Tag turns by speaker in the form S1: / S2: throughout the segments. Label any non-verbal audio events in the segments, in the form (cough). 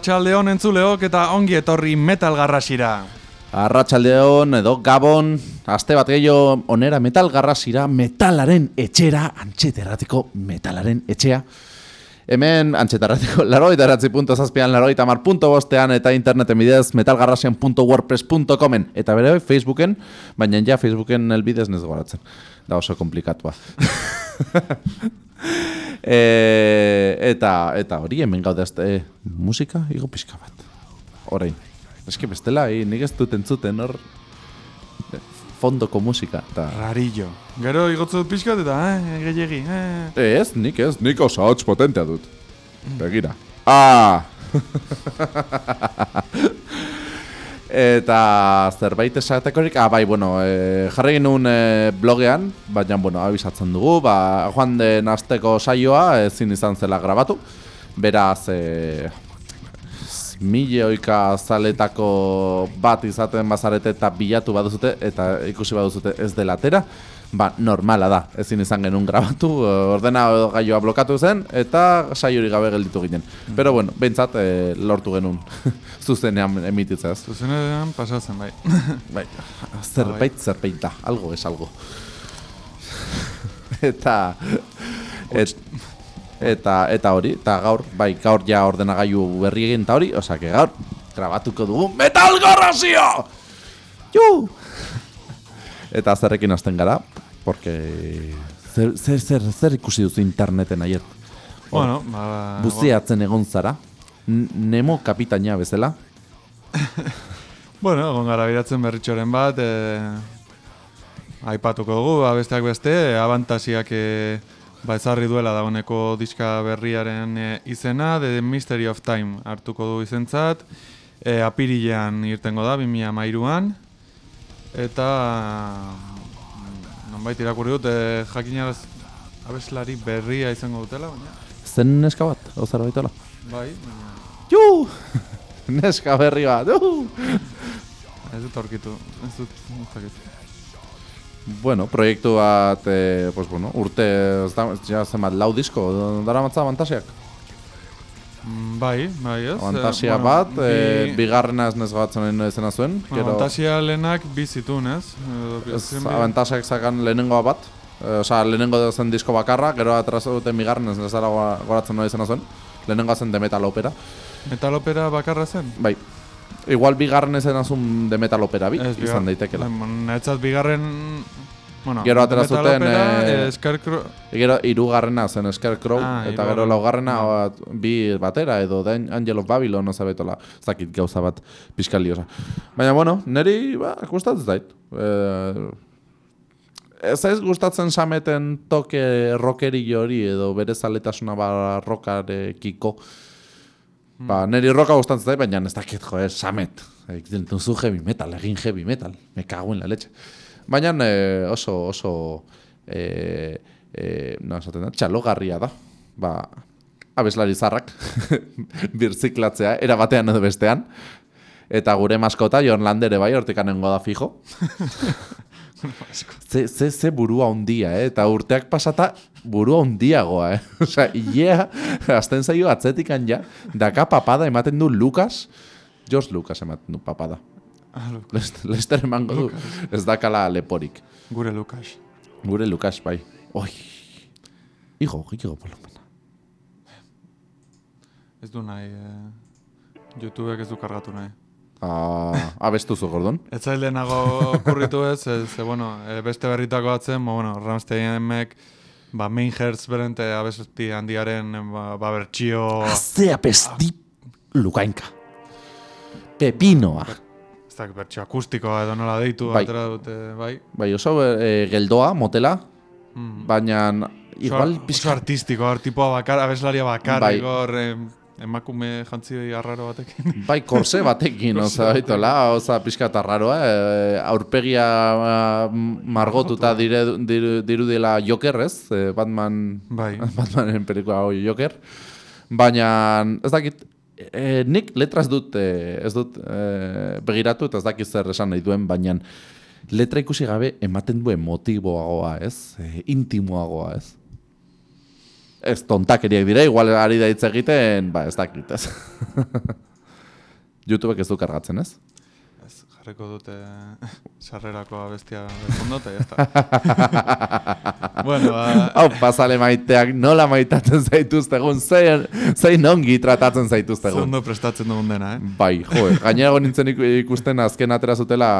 S1: Arratxalde honen entzuleok eta ongi etorri metal garrasira.
S2: Arratxaldeon edo Gabon, aste bat gehiago onera metal garrasira, metalaren etxera, antxeterratiko metalaren etxea. Hemen antxeterratiko laroitaratzi (laughs) punto zazpian, laroitamar punto bostean eta interneten bidez metalgarrasian.wordpress.comen eta bere Facebooken, baina ja Facebooken elbidez nezgoratzen. Da oso komplikatua. (laughs) (laughs) e, eta eta hori hemen gaude azte musika, igo pixka bat. Orain. Eski bestela, hi, nik ez dut entzuten hor fondoko musika. Ta...
S1: Rarillo. Gero igotzu dut pixkat eta, eh, gehiagi, eh.
S2: Ez, nik ez, nik oso hotz potentea dut. Begira. Ah! (laughs) Eta zerbait esatekorik, ah, bai, bueno, e, jarri genuen e, blogean, baina, bueno, abisatzen dugu, ba, joan den azteko saioa, ezin izan zela grabatu, beraz, e, milioika zaletako bat izaten bazarete eta bilatu baduzute, eta ikusi baduzute ez dela atera, ba, normala da, ezin izan genuen grabatu, (laughs) ordena gaioa blokatu zen, eta saiori gabe gelditu ginen. Pero bueno, behintzat e, lortu genuen (laughs) zuzenean emititzea.
S1: Zuzenean pasatzen, bai. (laughs)
S2: bai, zerbait, zerbait da, algo es algo. eta... Et, eta eta hori, eta gaur, bai, gaur ja ordenagailu berri egin eta hori, osea, gaur, grabatuko dugu Metal Garrazio! Ju! Eta zerrekin hasten gara, porque zer, zer, zer, zer ikusi duzu interneten aier?
S1: Bueno, ba...
S2: Buziatzen egon zara, Nemo kapitaina bezala. (laughs)
S1: bueno, egon gara biratzen berritxoren bat, e, aipatuko dugu, ba, besteak beste, abantasiak e, ba, ezarri duela dagoeneko diska berriaren e, izena, The Mystery of Time hartuko du izentzat, e, apirilean irtengo da, 2000 mairuan, eta nonbait irakurri dut, e, jakinaraz abeslari berria izango dutela, baina...
S2: Zen neska bat, ozara baitola?
S1: Bai, baina...
S2: Ju! (laughs) neska berri bat, ju!
S1: Ez dut aurkitu, ez dut, ez
S2: Bueno, proiektu bat, eh, pues bueno, urte, ez da, ja zenbat, lau disko, dara matza fantasiak?
S1: Mm, bai, bai ez.
S2: Fantasia eh, bat, bi... eh, bigarrena ez nez gabatzen ezena zuen.
S1: Bueno, Fantasia lehenak bizitun ez.
S2: Ez, fantasiak zakan lehenengoa bat. Eh, Osa, lehenengo zen disko bakarra, gero atraso duten bigarren ez nez goratzen no izena zuen. Lehenengoa zen de metal opera.
S1: Metal opera bakarra zen?
S2: Bai. Igual bigarren ez azun de metal opera bi, izan daitekela.
S1: Netzat bigarren... Bueno,
S2: gero atera zuten...
S1: E, Scarecrow...
S2: Gero irugarrena zen Scarecrow, ah, eta gero laugarrena bat, bi batera, edo den Angel of Babylon, no zabetola, zakit gauza bat pixkaliosa. Baina, bueno, neri, ba, gustatzen zait. E, ez ez gustatzen sameten toke rockeri hori, edo bere zaletasuna barrokarekiko. Ba, neri roka gustatzen zait, baina ez dakit, jo, samet. Egiten zu heavy metal, egin heavy metal. Me cago en la leche. Baina eh, oso, oso, eh, eh, no, esaten da, txalogarria da. Ba, abeslari zarrak, (laughs) birziklatzea, era batean edo bestean. Eta gure maskota, Jon Landere bai, hortikanengo da fijo. (laughs) ze, ze, ze burua ondia, eh? eta urteak pasata burua ondiagoa, eh? (laughs) Osa, yeah, azten zaio atzetikan ja, daka papada ematen du Lucas, George Lucas ematen du papada.
S1: Ah,
S2: Lester emango du, ez dakala leporik.
S1: Gure Lucas.
S2: Gure Lucas, bai. Oi, igo, igo volumena.
S1: Ez du nahi, eh? YouTubeak ez du kargatu nahi.
S2: Ah, abestu zu, gordon? (laughs)
S1: Ez zail denago kurritu ez, ze, bueno, e, beste berritako batzen, ba, bueno, Ramsteinek, ba, main hertz berente abesti handiaren, ba, ba bertxio...
S2: Azea pesti lukainka. Pepinoa.
S1: Ez da, bertxio akustikoa edo nola deitu, bai. atera dute, bai.
S2: Bai, oso e, geldoa, motela, mm. baina... Igual,
S1: oso, oso artistiko, tipoa bakar, abeslaria bakar, bai. igor, emakume jantzi arraro batekin. (laughs)
S2: Bai, korse batekin, (laughs) oza, baitola, oza, pixka eta arraroa, e, aurpegia margotuta dire, diru dela jokerrez, e, Batman,
S1: bai. (laughs)
S2: Batmanen pelikula hoi joker, baina ez dakit, e, nik letraz dut, e, ez dut e, begiratu eta ez dakit zer esan nahi duen, baina letra ikusi gabe ematen duen motiboagoa, ez? E, intimoagoa, ez? ez tontakeriak dira, igual ari da hitz egiten, ba, ez dakit, ez. (laughs) YouTubek ez du kargatzen, ez?
S1: Jarriko dute (laughs) sarrerako abestia bezondo, eta jazta. bueno, ba...
S2: Hau, pasale maiteak nola maitatzen zaituztegun, zein, zein ongi tratatzen zaituztegun.
S1: Zondo prestatzen dugun dena, eh?
S2: Bai, jo, gainera nintzen ikusten azken atera zutela,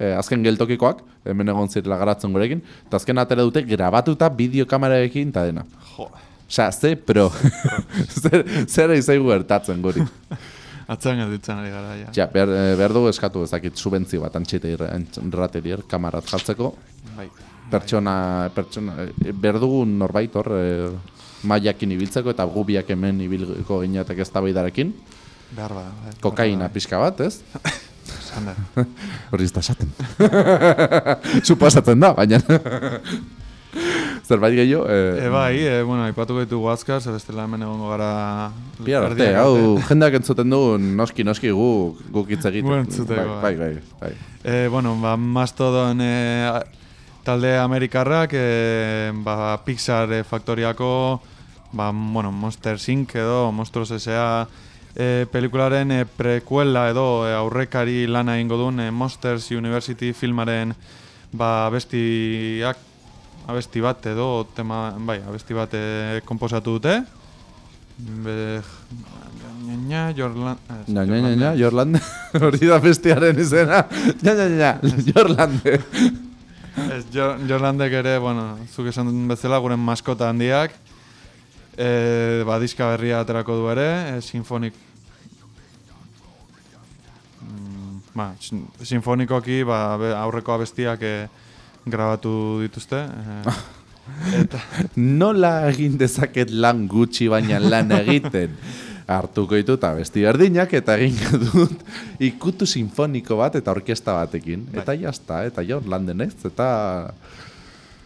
S2: eh, azken geltokikoak, hemen egon zirela garatzen gurekin, eta azken atera dute grabatuta bideokamerarekin eta dena.
S1: Jo.
S2: Osa, ze pro. (laughs) zer, zer izaigu gertatzen guri. (laughs)
S1: Atzan gelditzen ari gara, ja.
S2: Ja, behar, eh, behar dugu eskatu ezakit subentzio bat antxete irratelier kamarat jartzeko.
S1: Bai.
S2: Pertsona, pertsona, eh, behar dugu norbait hor, e, maiakin ibiltzeko eta gubiak hemen ibilko gineatek ez tabaidarekin.
S1: Behar ba.
S2: Kokaina pixka bat, ez? (laughs) Horri ez da esaten. (laughs) Supasatzen da, baina. (laughs) Zerbait gehiago?
S1: Eh, e, bai, e, bueno, ipatuko ditu guazkar, zer bestela hemen egongo gara...
S2: Bihar arte, hau, (laughs) jendeak entzuten du, noski, noski, gu, guk hitz egiten.
S1: Gu entzuteko,
S2: bai, bai, bai. bai.
S1: E, bueno, ba, mastodon e, talde amerikarrak, e, ba, Pixar e, faktoriako, ba, bueno, Monster Inc. edo, Monstros S.A. E, pelikularen e, prekuela edo e, aurrekari lana ingo duen e, Monsters University filmaren ba, bestiak abesti bat edo tema, bai, abesti bat e, komposatu dute. Be, Nya, Jorland...
S2: Nya, nya, nya, nya, Jorlande. (laughs) Hori da bestiaren izena. Nya, nya, Jorlande.
S1: Ez, Jorlandek ere, bueno, zuk esan bezala, guren maskota handiak. E, ba, diska berria aterako du ere, e, sinfonik... Mm, ba, sinfonikoki, ba, aurreko abestiak... E, grabatu dituzte. Eh,
S2: eta... (laughs) Nola egin dezaket lan gutxi baina lan egiten? Artuko ditu eta besti berdinak eta egin dut ikutu sinfoniko bat eta orkesta batekin. Bai. Eta jazta, eta jo landen ez, eta...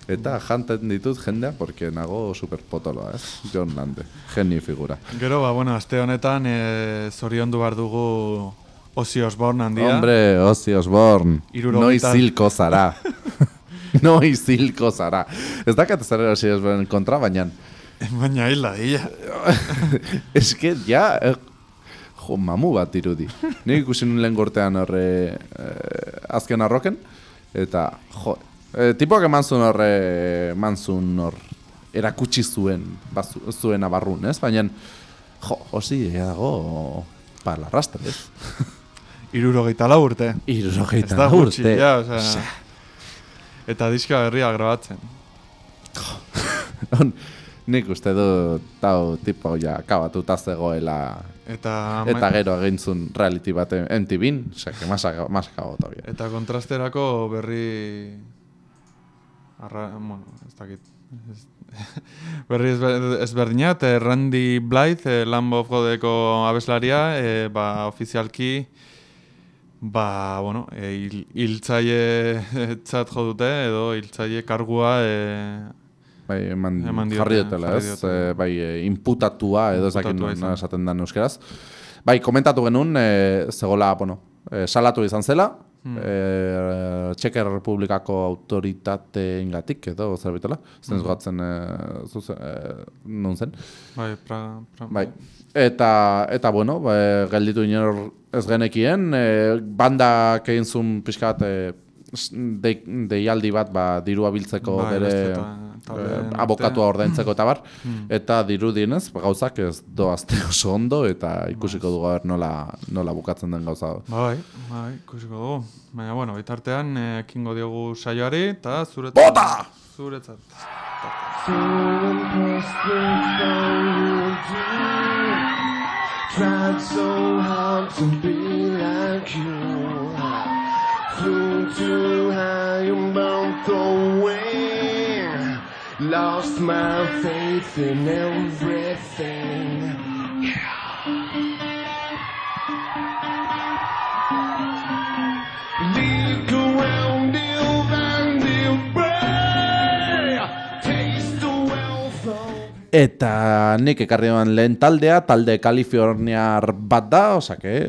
S2: Eta janten ditut jendea, porque nago superpotoloa, ez? John Lande, geni figura.
S1: Gero, ba, bueno, azte honetan, e, zorion du dugu Ozzy Osbourne handia.
S2: Hombre, Ozzy Osbourne, noiz zilko zara. (laughs) (laughs) no izilko zara. Ez dakat zer hasi ez ben kontra, baina...
S1: Baina hila, ia.
S2: Ez que, ja... (laughs) Eh, jo, mamu bat irudi. Nik ikusi lehen gortean horre... Eh, azken arroken. Eta, jo... Eh, tipoak eman zuen horre... Eman zuen hor... Erakutsi zuen... Bazu, zuen abarrun, ez? Baina... Jo, ega dago... Parla rastre, ez?
S1: Irurogeita lau urte.
S2: Irurogeita lau urte. Ez ja,
S1: osea... Eta diska berria grabatzen. (laughs)
S2: Nik uste du tau tipo ja akabatuta zegoela eta, eta gero egintzun reality bat MTV-n, seke, maska gota
S1: Eta kontrasterako berri arra, bueno, ez dakit (laughs) berri ezberdinat, ez Randy Blythe, eh, Lamb of Godeko abeslaria, eh, ba, ofizialki Ba, bueno, e, iltzaile (laughs) txat jo dute, edo iltzaile kargua... E,
S2: bai, eman, eman jarri dutela, ez? E, bai, e, imputatua, edo ezakin duen esaten den euskeraz. Bai, komentatu genuen, e, zegoela, bueno, e, salatu izan zela, hmm. e, Txeker Republikako autoritate ingatik, edo zerbitela, zen hmm. e, zuzen, e, non zen.
S1: Bai, pra, pra,
S2: bai. Eta, eta bueno, ba, gelditu inor ez genekien, e, banda egin zuen pixkat e, deialdi bat ba, dirua biltzeko ba, bere e, abokatua ordaintzeko eta bar, hmm. eta diru dienez, ba, gauzak ez doazte oso ondo, eta ikusiko dugu nola, nola bukatzen den gauza.
S1: Bai, bai, ikusiko dugu. Baina, bueno, bitartean, ekingo diogu saioari, eta zuretzat.
S2: Bota!
S1: Zuretzat. Tried so hard to be like you. Flew too high and bumped away. Lost my faith in everything. Leak
S2: Eta nik ekarri lehen taldea, talde Kaliforniar bat da, osake,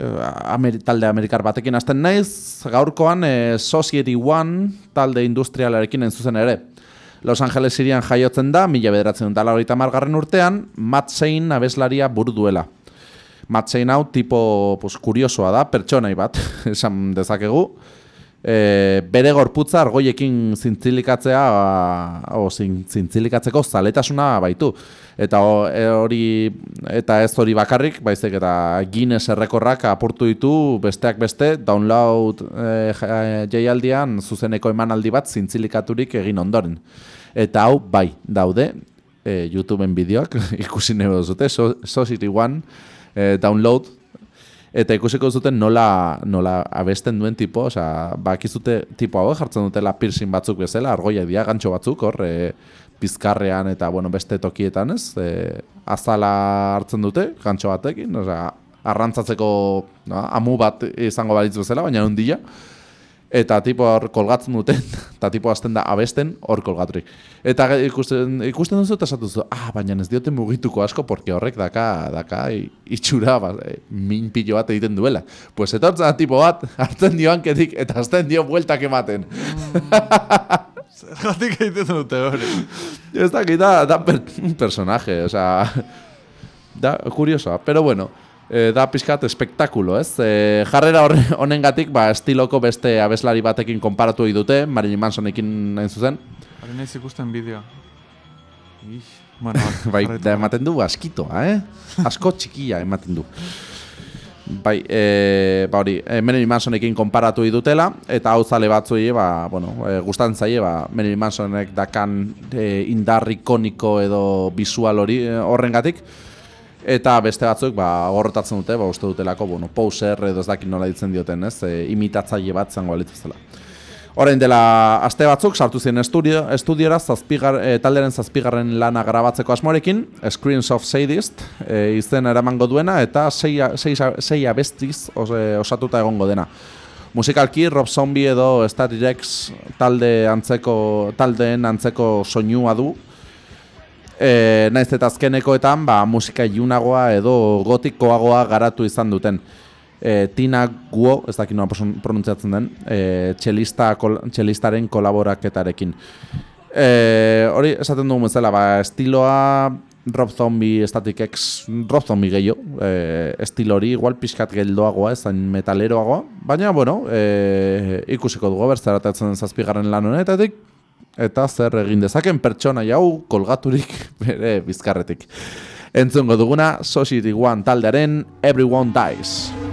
S2: Amer talde Amerikar batekin hasten naiz, gaurkoan e, Society One talde industrialarekin entzuzen ere. Los Angeles irian jaiotzen da, mila bederatzen dut ala margarren urtean, Matt Sein abeslaria buru duela. Matt Sein hau tipo pues, kuriosoa da, pertsonai bat, (laughs) esan dezakegu. E, bere gorputza argoiekin zintzilikatzea, o, zintzilikatzeko zaletasuna baitu eta e, hori eta ez hori bakarrik, baizik eta Guinness errekorrak apurtu ditu besteak beste download e, jaialdian zuzeneko emanaldi bat zintzilikaturik egin ondoren. Eta hau bai daude e, YouTubeen bideoak (laughs) ikusi nebo duzute, so, Society One e, download eta ikusiko zuten nola, nola abesten duen tipo, osea, bakizute tipo hau jartzen dutela piercing batzuk bezala, argoia dia, gantxo batzuk, hor, e, bizkarrean eta bueno, beste tokietan, ez? E, azala hartzen dute, gantxo batekin, osea, arrantzatzeko no, amu bat izango balitz bezala, baina ondila. Eta tipo hor kolgatzen duten, (laughs) eta tipo azten da abesten hor kolgaturik. Eta ikusten, ikusten duzu eta esatu duzu, ah, baina ez diote mugituko asko, porque horrek daka, daka itxura, ba, e, min pillo bat egiten duela. Pues etortzen da tipo bat, (laughs) hartzen dio hanketik, eta azten dio bueltak ematen. Mm. (laughs)
S1: Zergatik egiten dute hori.
S2: Ez da, da, da per, personaje, o sea, da, curiosoa, pero bueno, eh, da pizkat espektakulo, ez? Eh, jarrera (laughs) honen gatik, ba, estiloko beste abeslari batekin konparatu dute, Marilyn Mansonekin nahin zuzen.
S1: Haren nahiz ikusten bideo.
S2: bueno, (laughs) bai, da ematen du askitoa, eh? Asko txikia ematen du. Bai, e, ba hori, e, Marilyn Mansonekin konparatu dutela eta hau zale batzuei, ba, bueno, e, gustan ba, Marilyn Mansonek dakan e, indar ikoniko edo visual hori e, horrengatik eta beste batzuk, ba, gorrotatzen dute, ba, uste dutelako, bueno, poser edo ez dakit nola ditzen dioten, ez, e, imitatzaile bat zango zela. Orain dela aste batzuk sartu ziren estudio, estudiora zazpigar, e, talderen zazpigarren lana grabatzeko asmorekin, Screens of Sadist, e, izen eramango duena, eta sei abestiz os, e, osatuta egongo dena. Musikalki, Rob Zombie edo Static X talde antzeko, taldeen antzeko soinua du, E, naiz eta azkenekoetan ba, musika iunagoa edo gotikoagoa garatu izan duten. E, Tina Guo, ez dakit noa pronuntziatzen den, e, txelista, kol, txelistaren kolaboraketarekin. E, hori, esaten dugu bezala, ba, estiloa Rob Zombie, Static X, Rob Zombie gehiago, e, estilo hori, igual pixkat geldoagoa, ez metaleroagoa, baina, bueno, e, ikusiko dugu, bertzeratatzen zazpigarren lan honetatik, eta zer egin dezaken pertsona jau kolgaturik (laughs) bere bizkarretik. Entzungo duguna, Society One taldearen Everyone Dies.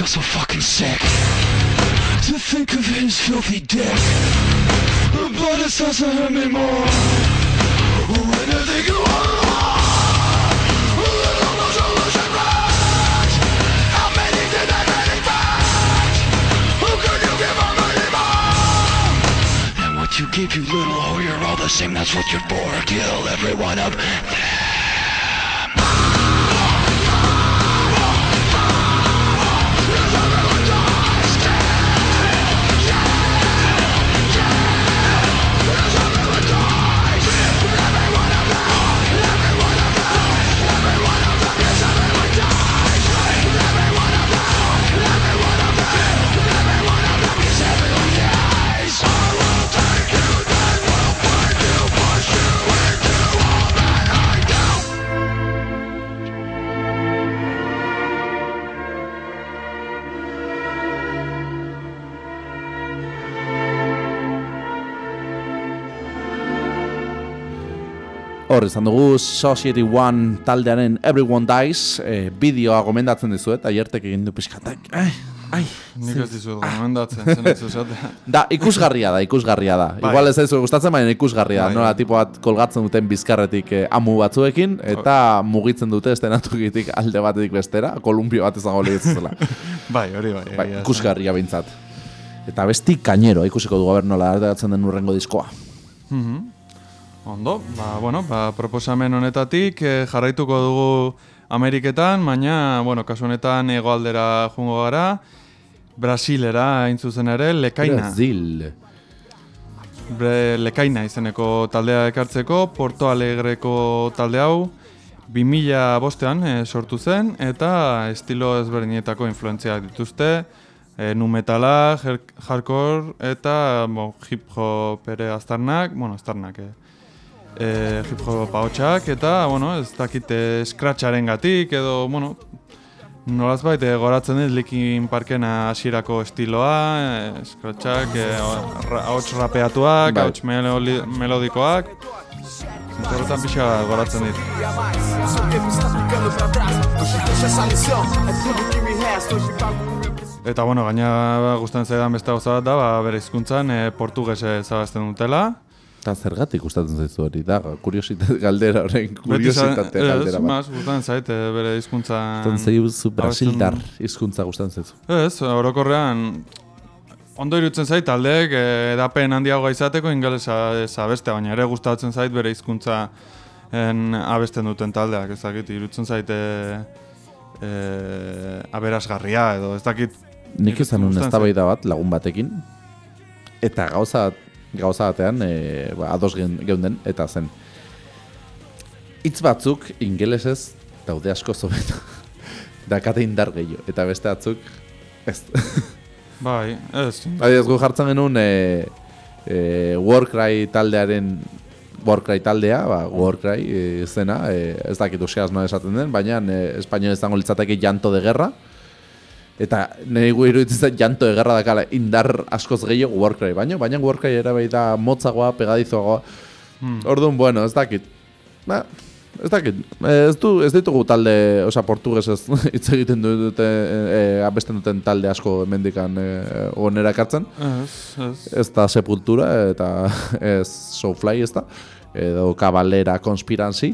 S3: Feel so fucking sick. To think of his filthy dick. But it starts to hurt me more. When I think are you give you little oh you're all the same. That's what you're for. Kill every one of
S2: Hor, izan dugu Society One taldearen Everyone Dies e, bideoa gomendatzen dizuet, aiertek egin du pixkatak. Ai, ai.
S1: Nik ez dizuet gomendatzen, zen ez (laughs)
S2: Da, ikusgarria da, ikusgarria da. Bai. Igual ez ez gustatzen, baina ikusgarria da. Bai. Nola, tipo bat kolgatzen duten bizkarretik eh, amu batzuekin, eta mugitzen dute estenatukitik alde batetik bestera, kolumpio bat ezago lehitzela. (laughs)
S1: bai, hori bai.
S2: bai ikusgarria bintzat. Eta besti kainero, ikusiko dugu haber nola, den urrengo diskoa.
S1: Mhm. Ondo, ba, bueno, ba, proposamen honetatik eh, jarraituko dugu Ameriketan, baina, bueno, kasu honetan egoaldera jungo gara, Brasilera hain zuzen ere, Lekaina.
S2: Brasil.
S1: Bre, lekaina izeneko taldea ekartzeko, Porto Alegreko talde hau, 2000 bostean e, sortu zen, eta estilo ezberdinetako influentzia dituzte, e, nu metala, hardcore, eta bo, hip hop ere aztarnak, bueno, aztarnak, eh e, hip hop haotxak, eta, bueno, ez dakit scratcharen gatik, edo, bueno, nolaz baita goratzen dut likin parkena hasierako estiloa, e, scratchak, e, haotx rapeatuak, bai. haotx melodikoak, Zerretan pixa goratzen dit. Eta bueno, gaina gustatzen zaidan beste gauza bat da, ba, bere hizkuntzan e, portugese zabazten dutela.
S2: Eta zergatik gustatzen zaizu hori, da, kuriositate galdera horrein, kuriositate galdera
S1: bat. Ez, maz, gustatzen zait, eh, bere izkuntza...
S2: Gustatzen Brasildar izkuntza gustatzen zaizu.
S1: Ez, orokorrean, ondo irutzen zait, taldeek eh, edapen handiago izateko ingelesa abeste, baina ere gustatzen zait bere hizkuntza en abesten duten taldeak, ez dakit, irutzen zait e, e, aberasgarria edo, ez dakit...
S2: Nik izan un eztabaida bat lagun batekin, eta gauza gauza batean e, ba, ados geunden eta zen. Hitz batzuk ingelesez daude asko zobeto (laughs) dakate indar gehiago eta beste batzuk ez. (laughs)
S1: Bai, ez.
S2: Bai, ez gu jartzen genuen e, e, Warcry taldearen Warcry taldea, ba, Warcry e, zena, e, ez dakit usiaz no esaten den, baina e, espainol ez litzateke janto de guerra, Eta nahi gu iruditzen janto egarra dakala indar askoz gehiago Warcry, baina baina Warcry era bai da motzagoa, pegadizoagoa. Hmm. Orduan, bueno, ez dakit. Ba, ez dakit. Ez, du, ez ditugu talde, oza, portugues ez (laughs) hitz egiten dute, e, abesten duten talde asko mendikan e, onera kartzen.
S1: Ez, ez.
S2: Ez da sepultura eta (laughs) ez soulfly ez da. Edo kabalera konspiranzi.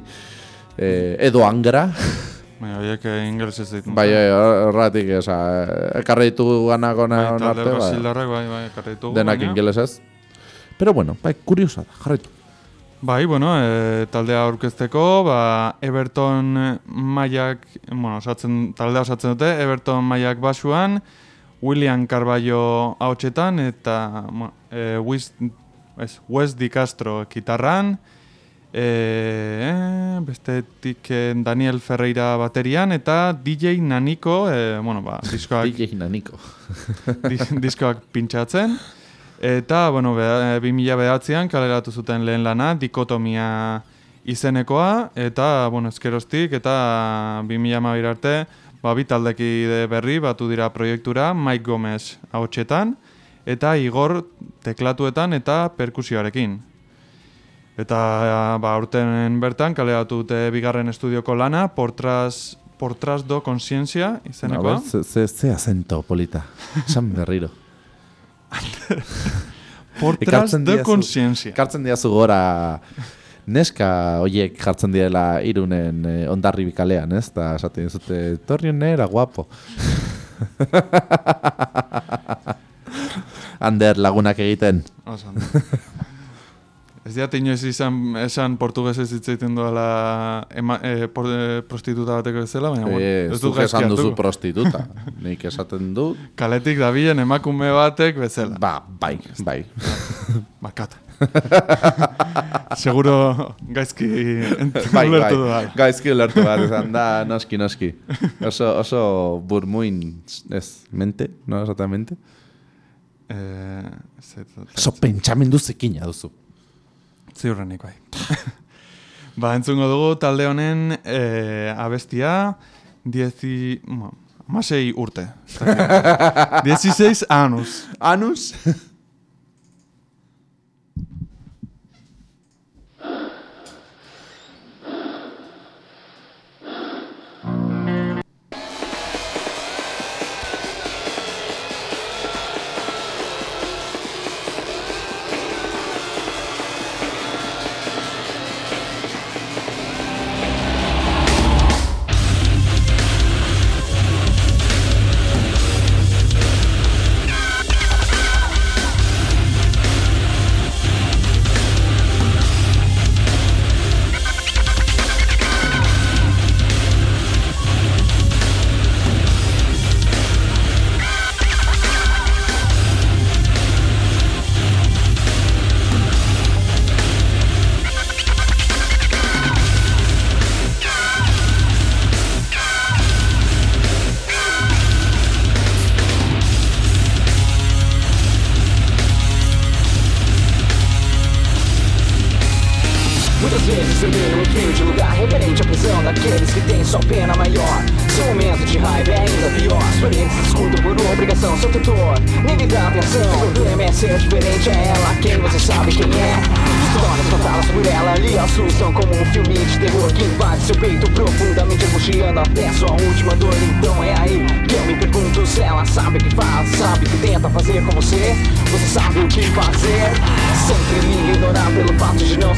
S2: E, edo angra. (laughs)
S1: Bai, horiek ingeles ez ditu.
S2: Bai, bai, horretik, oza, ekarri ditugu gana gona
S1: bai, arte, bai, bai, bai, ekarri ditugu.
S2: Denak ingeles ez. Pero bueno, bai, kuriosa da, jarritu.
S1: Bai, bueno, e, taldea aurkezteko, ba, Everton Maiak, bueno, osatzen, taldea osatzen dute, Everton Maiak basuan, William Carballo haotxetan, eta bueno, e, West, West Di Castro kitarran, E, bestetik eh, Daniel Ferreira baterian eta DJ Naniko, e, bueno, ba, (laughs) diskoak...
S2: DJ Naniko. (laughs)
S1: diskoak pintxatzen. Eta, bueno, be, 2000 behatzean kaleratu zuten lehen lana, dikotomia izenekoa, eta, bueno, eskerostik, eta 2000 mabir arte, ba, bitaldeki berri batu dira proiektura, Mike Gomez hau eta Igor teklatuetan eta perkusioarekin. Eta ba, urten bertan kaleratu dute bigarren estudioko lana, Portras por tras do konsientzia,
S2: A
S1: izenekoa.
S2: ver, ze, ze, ze acento, polita. Esan berriro. (laughs)
S1: por tras
S2: Ekartzen
S1: do konsientzia.
S2: Kartzen diazu gora neska hoiek jartzen direla irunen eh, ondarri bikalean, ez? Eta esaten zute, torri nera, guapo. (laughs) Ander lagunak egiten.
S1: Ondo. Ez diat inoiz izan esan portugesez hitz egiten duela ema, e, por, e, prostituta bateko bezala, baina bueno,
S2: Eh,
S1: ez
S2: zuk
S1: dut
S2: esan duzu prostituta. (laughs) Nik esaten dut,
S1: Kaletik dabilen emakume batek bezala.
S2: ba, bai, bai. (laughs)
S1: Bakata. (laughs) Seguro gaizki
S2: bai, bai.
S1: dudala.
S2: Gaizki ulertu bat, esan da, noski, noski. Oso, oso burmuin, ez, mente, no, exactamente.
S1: Eh, ez dut-
S2: Oso pentsamendu zekina duzu.
S1: Ziurrenik bai. (laughs) ba, entzungo dugu talde honen eh, abestia diezi... Amasei urte. (laughs) 16 anus.
S2: Anus?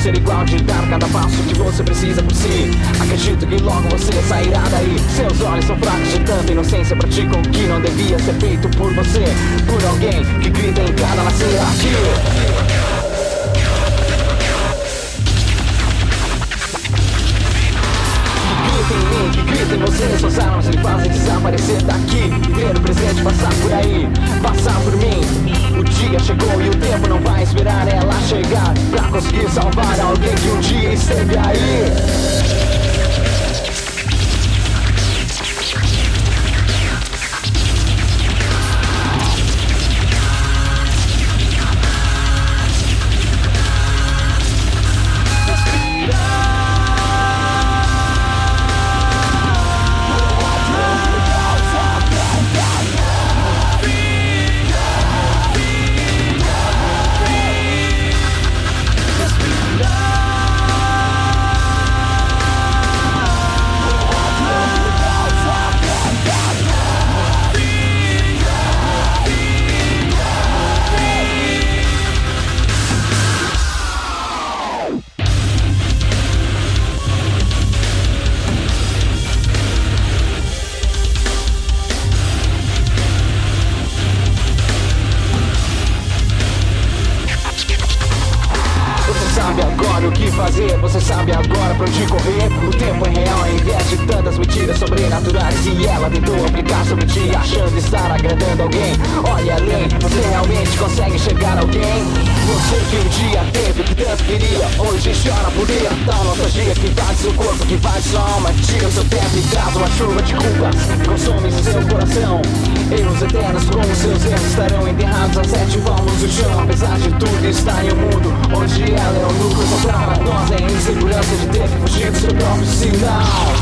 S4: Ser igual, de dar cada passo que você precisa por si. Acredito que logo você sairá daí. Seus olhos são fracos de tanta inocência, praticam o que não devia ser feito por você. Por alguém que grita em cada nascer aqui. Que grita em você Suas armas lhe fazem desaparecer daqui Ver o presente passar por aí Passar por mim O dia chegou e o tempo não vai esperar ela chegar Pra conseguir salvar alguém que um dia esteve aí onde ela é o núcleo central. Nós é insegurança de ter que fugir do seu próprio sinal.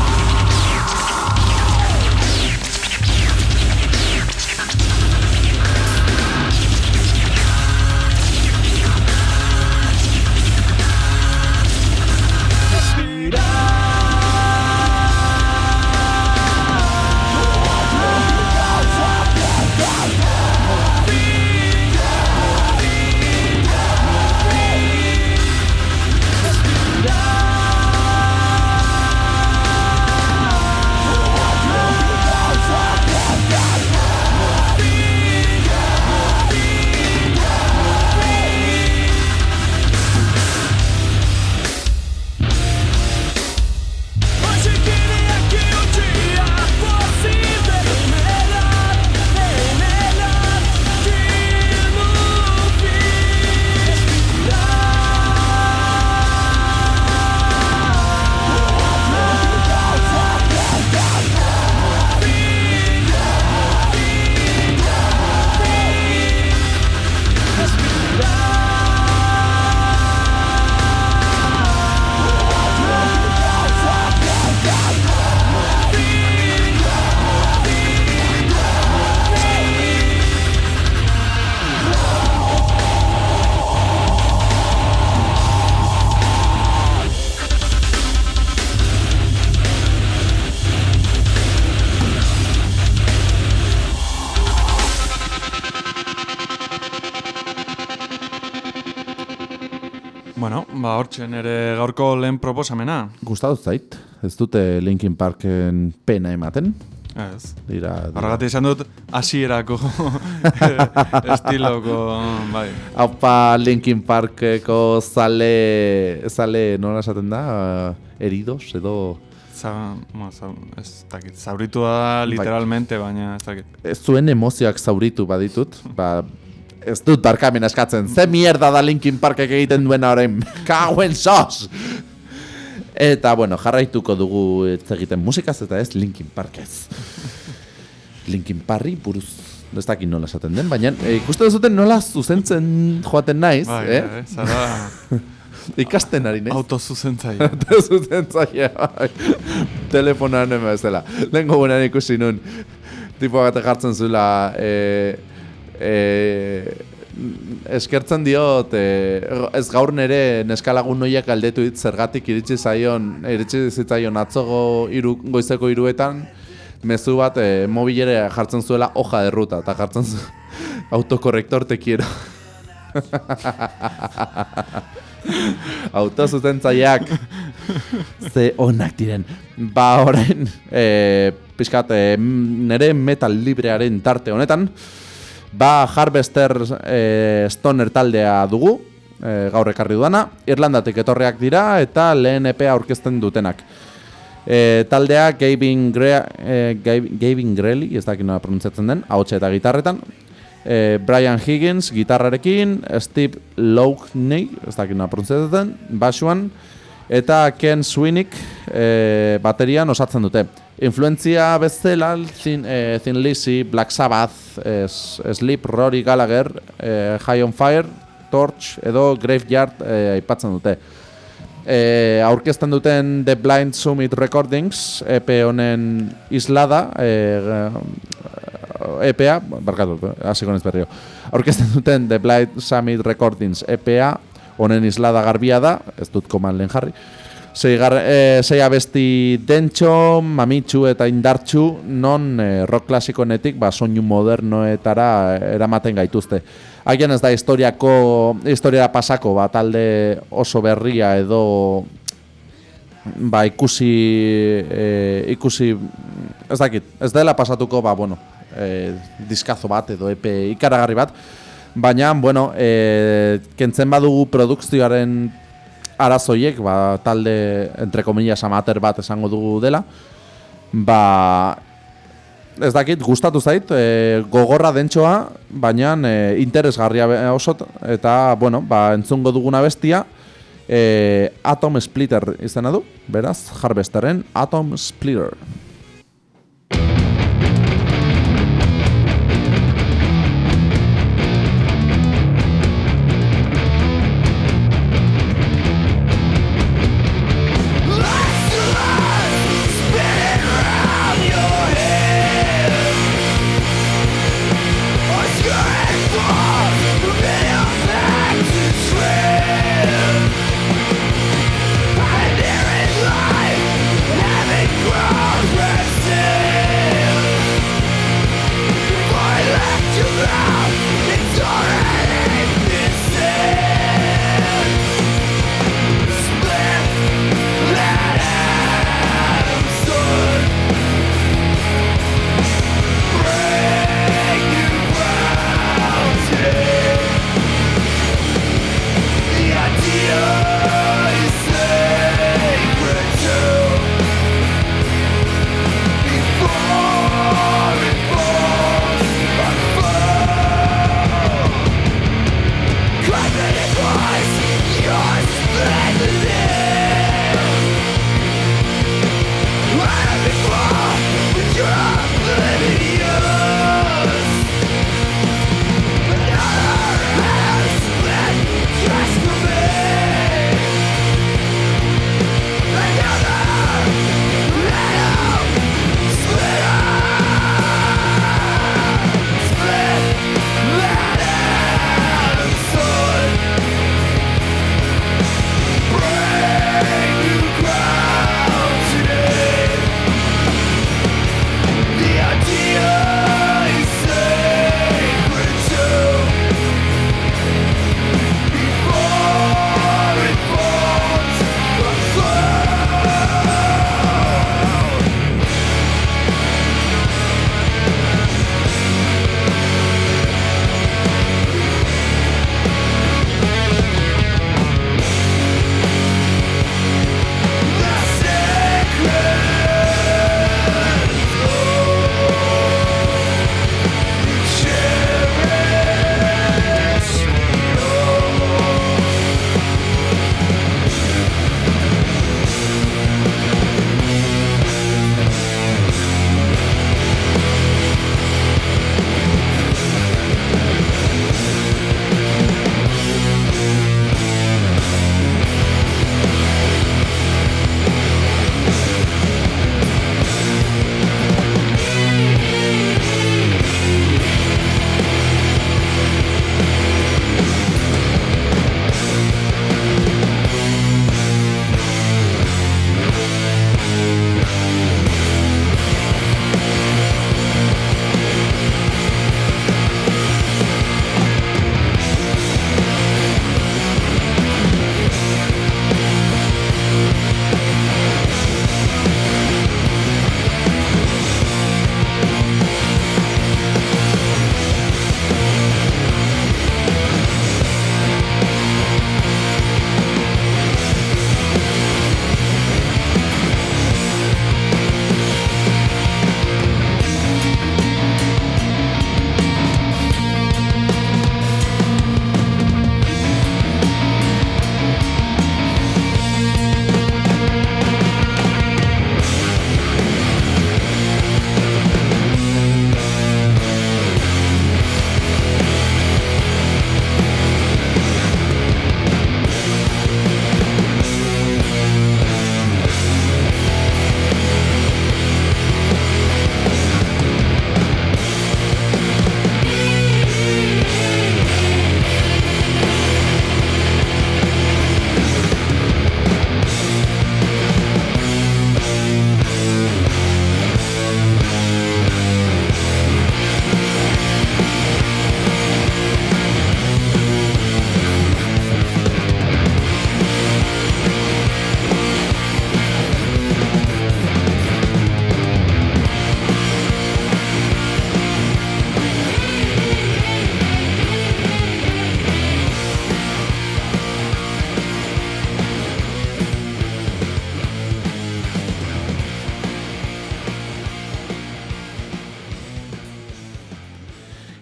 S1: Hortxe nere gaurko lehen proposamena.
S2: Gustatu zait, ez dute Linkin Parken pena ematen.
S1: Ez.
S2: Dira, dira.
S1: Horregatik izan dut, hasierako (laughs) estiloko, bai.
S2: Haupa Linkin Parkeko zale, zale nola esaten da, heridos edo...
S1: Za, ma, za, ez dakit, zauritu da literalmente, baina ez dakit.
S2: Ez zuen emozioak zauritu baditut, ba, ez dut barkamen askatzen, ze mierda da Linkin Parkek egiten duena orain, (laughs) kauen sos! Eta, bueno, jarraituko dugu ez egiten musikaz eta ez Linkin Parkez. (laughs) Linkin Parri buruz, ez dakit nola esaten den, baina e, ikusten zuten nola zuzentzen joaten naiz,
S1: Bai,
S2: eh?
S1: bai, zara (laughs)
S2: Ikasten ari naiz.
S1: autozuzentzaile.
S2: Zuzentzaia, bai. Telefonan hemen bezala. Lehen gogunan ikusi nun, tipo bat jartzen zuela, e, e, eskertzen diot, e, ez gaur nere neskalagun noiak aldetu dit zergatik iritsi zaion, iritsi zitzaion atzogo iru, goizeko iruetan, mezu bat e, mobilere jartzen zuela hoja de ruta, eta jartzen zu (laughs) autokorrektor te quiero. (laughs) autozuzentzaileak (laughs) ze onak diren. Ba, orain, e, pixkat, e, nere metal librearen tarte honetan, ba, Harvester e, Stoner taldea dugu, e, gaur ekarri duana, Irlandatik etorriak dira eta lehen EPA aurkezten dutenak. E, taldea Gavin, Gre e, Gavin Grely, ez dakit nola pronuntziatzen den, ahotsa eta gitarretan, e, Brian Higgins gitarrarekin, Steve Loughney, ez dakit nola pronuntziatzen, basuan, eta Ken Swinick e, baterian osatzen dute. Influentzia bezala, Thin, e, Thin Lizzy, Black Sabbath, e, Sleep, Rory Gallagher, e, High on Fire, Torch edo Graveyard e, aipatzen dute. E, aurkezten duten The Blind Summit Recordings, EP honen islada, e, EPA, barkatu, hasiko nez berrio. Aurkezten duten The Blind Summit Recordings EPA, honen islada garbia da, ez dut koman lehen jarri. Sei, gar, e, sei abesti dentxo, mamitsu eta indartxu, non e, rock klasikonetik ba, soinu modernoetara eramaten gaituzte. Hagen ez da historiako, historiara pasako, ba, talde oso berria edo ba, ikusi, e, ikusi, ez dakit, ez dela pasatuko, ba, bueno, e, diskazo bat edo epe ikaragarri bat, baina, bueno, e, kentzen badugu produkzioaren arazoiek, ba, talde, entre comillas, amater bat esango dugu dela, ba, ez dakit, gustatu zait, e, gogorra dentsoa, baina e, interesgarria oso, eta, bueno, ba, entzungo duguna bestia, e, Atom Splitter izena du, beraz, Harvesteren Atom Splitter.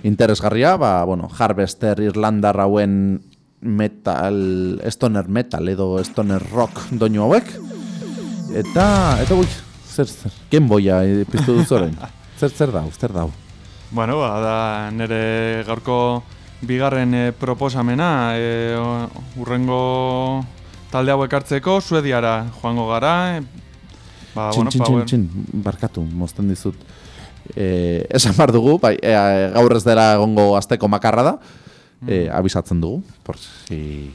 S2: Interesgarria, ba, bueno, Harvester Irlandar hauen metal, stoner metal edo stoner rock doinu hauek. Eta, eta ui, zer, zer, ken boia eh, piztu duz orain? (laughs) zer, zer dau, zer dau?
S1: Bueno, ba, da nire gaurko bigarren eh, proposamena, e, urrengo talde hauek hartzeko, suediara joango gara. E,
S2: ba, txin, bueno, txin, txin, txin, barkatu, mozten dizut. E, esan bar dugu, bai, e, gaur ez dela egongo azteko makarra da, e, abisatzen dugu, por si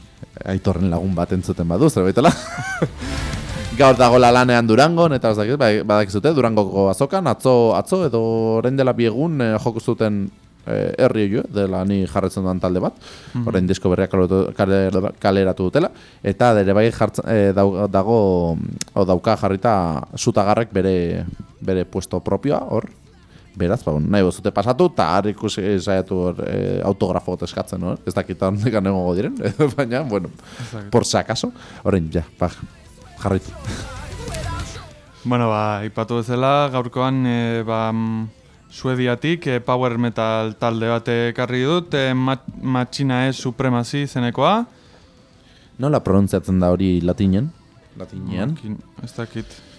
S2: aitorren lagun bat entzuten badu, zer baitela. (laughs) gaur dago lanean Durangon, eta bai, badakizute, Durangoko azokan, atzo, atzo edo orain dela biegun e, joko zuten e, herri jo, dela ni jarretzen duan talde bat, mm orain disko berriak kaleratu dutela, eta dere bai jartzen, e, dago, o dauka jarrita sutagarrek bere, bere puesto propioa, hor, Beraz, ba, nahi bozute pasatu, eta har ikusi zaitu e, autografo eskatzen, no? ez dakit handik anegogo diren, (laughs) baina, bueno, por si acaso, horrein, ja, ba, jarritu.
S1: Bueno, ba, ipatu bezala, gaurkoan, e, ba, suediatik, e, power metal talde bat ekarri dut, e, matxina ez supremazi zenekoa.
S2: Nola pronuntziatzen da hori latinen? Latinean?
S1: Ez dakit.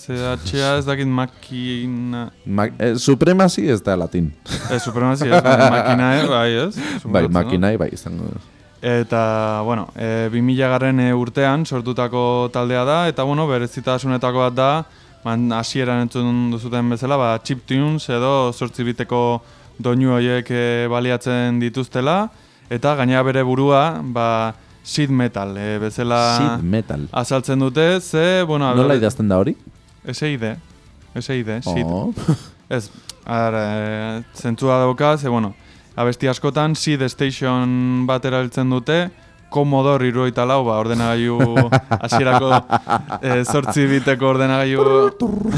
S1: CH ez dakit makina...
S2: Ma eh, supremazi ez da latin.
S1: Eh, supremazi ez da makina eh, bai ez?
S2: Bai, makina bai izango.
S1: Eta, bueno, e, 2000 garren e, urtean sortutako taldea da, eta, bueno, berezitasunetako bat da, man, asieran entzun duzuten bezala, ba, chip tunes edo sortzi biteko doinu horiek e, baliatzen dituztela, eta gaina bere burua, ba, Seed metal, e, bezala
S2: Seed metal.
S1: azaltzen dute, ze, bueno...
S2: Nola idazten da hori?
S1: S-I-D, S-I-D, Seed. Oh. (laughs) Ez, ara, e, zentzua dauka, ze, bueno, abesti askotan Seed Station bat erabiltzen dute, Commodore iruoita lau, ba, ordenagailu (laughs) hasierako e, sortzi biteko ordenagailu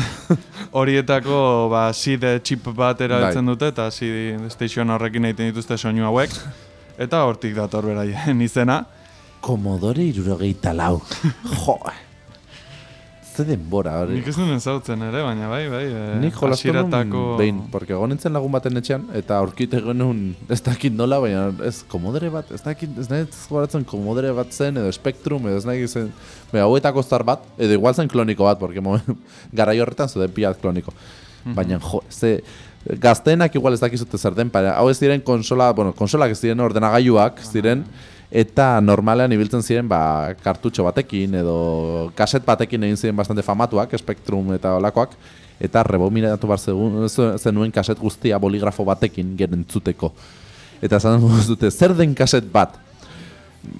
S1: (laughs) horietako ba, Seed chip bat erabiltzen bai. dute, eta Seed Station horrekin egiten dituzte soinu hauek, eta hortik dator beraien izena.
S2: Komodore irurogeita lau. jo. Ze denbora, hori.
S1: Nik ez duen zautzen ere, baina bai, bai.
S2: Eh, Nik jolastu nun behin, porque gonintzen lagun baten etxean, eta aurkite genuen ez dakit nola, baina ez komodere bat, ez dakit, ez nahi ez komodere bat zen, edo spektrum, edo ez nahi zen, baina hauetako zar bat, edo igual zen kloniko bat, porque (laughs) gara horretan zuden piat kloniko. Baina, jo, ze, gazteenak igual ez dakizute zer den, baina hau ez diren konsola, bueno, konsolak ez diren ordenagailuak, ziren, eta normalean ibiltzen ziren ba, kartutxo batekin edo kaset batekin egin ziren bastante famatuak, Spectrum eta olakoak, eta rebominatu bar zenuen kaset guztia boligrafo batekin gerentzuteko. Eta zan dute, zer den kaset bat?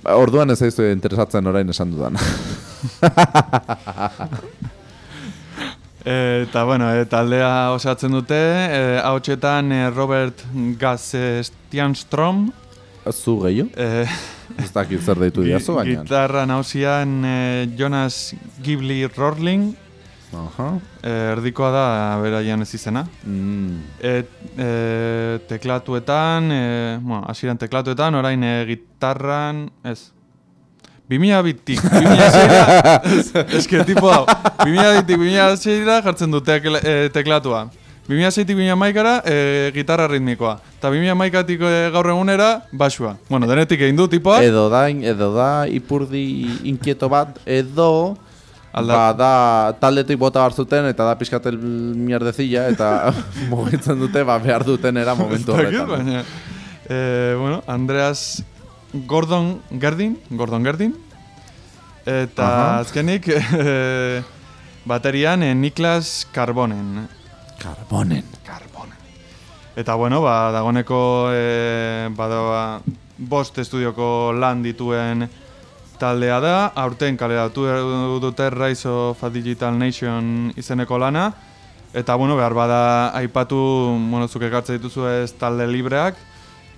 S2: Orduan ez aizu interesatzen orain esan dudan. (laughs)
S1: eta bueno, e, taldea osatzen dute, e, hau txetan e, Robert Gazestianstrom.
S2: Zu gehiago? E, Ez dakit zer deitu diazu baina.
S1: Gitarra nausian eh, Jonas Ghibli Rorling.
S2: Aha.
S1: Eh, erdikoa da, beraian ez izena.
S2: Mm.
S1: Et, eh, teklatuetan, eh, bueno, asiran teklatuetan, orain eh, gitarran, ez. Bimia bitik, bimia zeira, (laughs) ez que tipo hau, bimia bitik, bimia zeira jartzen du eh, teklatua. 2006-tik 2000 e, gitarra ritmikoa. Eta 2000 maikatik e, gaur egunera, basua. Bueno, denetik egin du, tipoa.
S2: Edo da, edo da, ipurdi inkieto bat, edo... Alda. Ba, da, taldetik bota barzuten eta da pixkatel mierdezilla, eta (laughs) mugitzen dute, ba, behar duten era momentu horretan.
S1: baina, e, bueno, Andreas Gordon Gerdin, Gordon Gerdin, eta uh -huh. azkenik, (laughs) e, baterian, e, Niklas Carbonen.
S2: Carbonen.
S1: Carbonen. Eta bueno, ba, dagoneko e, bada, bost estudioko lan dituen taldea da, aurten kaleratu dute Rise of a Digital Nation izeneko lana, eta bueno, behar bada aipatu, bueno, zuke gartza dituzu ez talde libreak,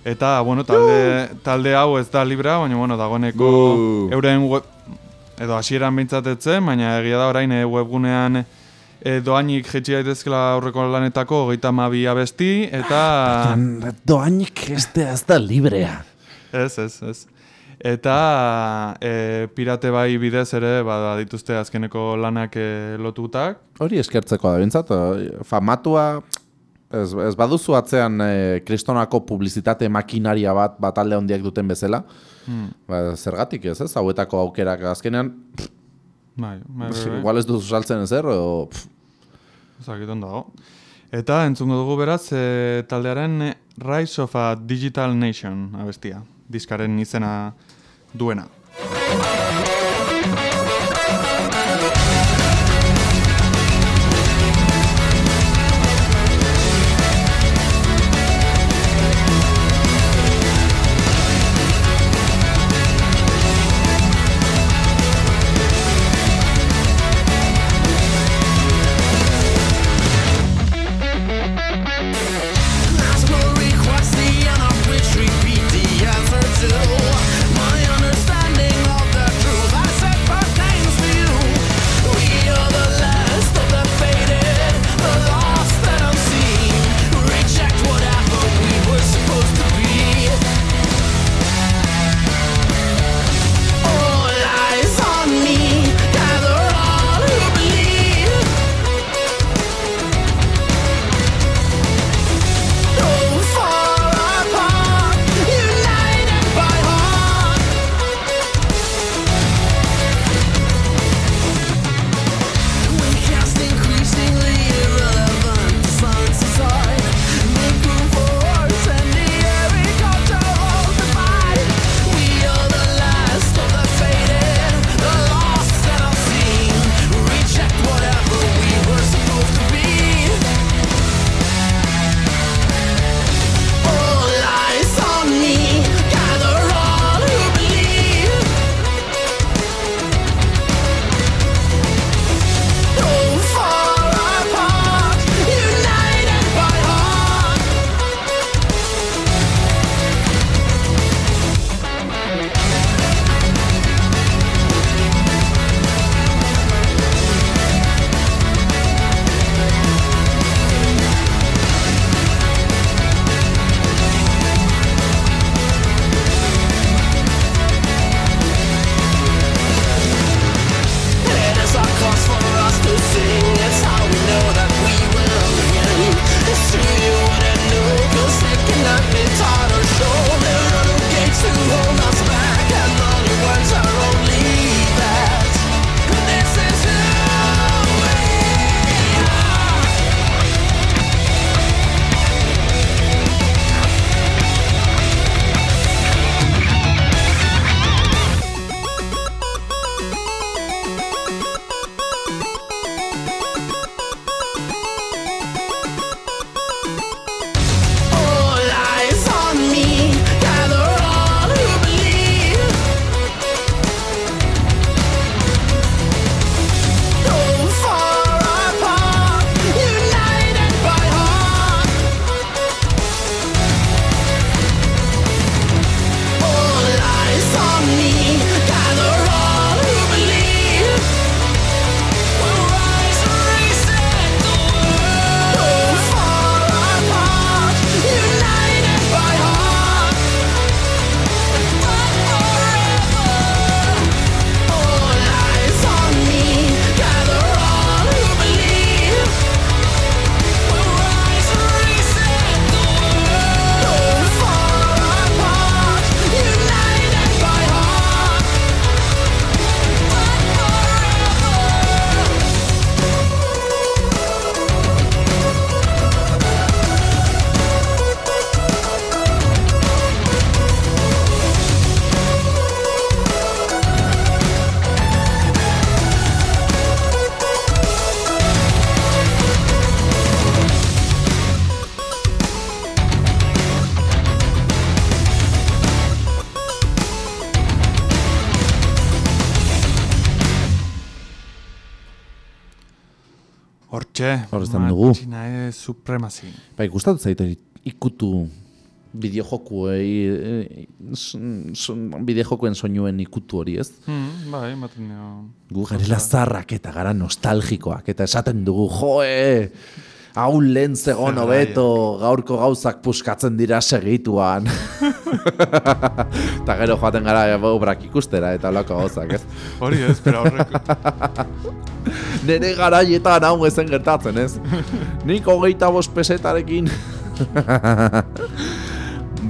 S1: eta bueno, talde, talde hau ez da librea, baina bueno, dagoeneko euren web, edo hasieran bintzatetzen, baina egia da orain e, webgunean e, doainik jetxia daitezkela aurreko lanetako hogeita mabi abesti, eta...
S2: doainik este ez da librea.
S1: Ez, ez, ez. Eta e, pirate bai bidez ere ba, dituzte azkeneko lanak e, lotutak.
S2: Hori eskertzeko da bintzat, e, famatua ez, ez baduzu atzean e, kristonako publizitate makinaria bat batalde handiak duten bezala.
S3: Hmm.
S2: Ba, zergatik ez, ez? Hauetako aukerak azkenean...
S3: Bai, bai, bai. bai.
S2: Igual ez duzu saltzen ezer, o... Pff,
S3: Zakiton dago. Eta entzungo dugu beraz e, taldearen Rise of a Digital Nation abestia. Diskaren izena duena.
S2: izan dugu.
S3: Matxina e, supremazi.
S2: Ba, ikustatu zaitu ikutu bideojoku e, eh, e, bideojokoen soinuen ikutu hori, ez?
S3: Mm, ba, ematen dugu.
S2: Gu garela zarrak eta gara nostalgikoak eta esaten dugu, joe! Hau lehen zegoen (laughs)
S1: Zer
S2: hobeto, gaurko gauzak puskatzen dira segituan. (laughs) Eta gero joaten gara e, obrak ikustera eta olako gauzak, ez?
S1: Hori ez, pero horrek... (laughs)
S2: Nere garaietan hau ezen gertatzen, ez? Nik hogeita bost pesetarekin.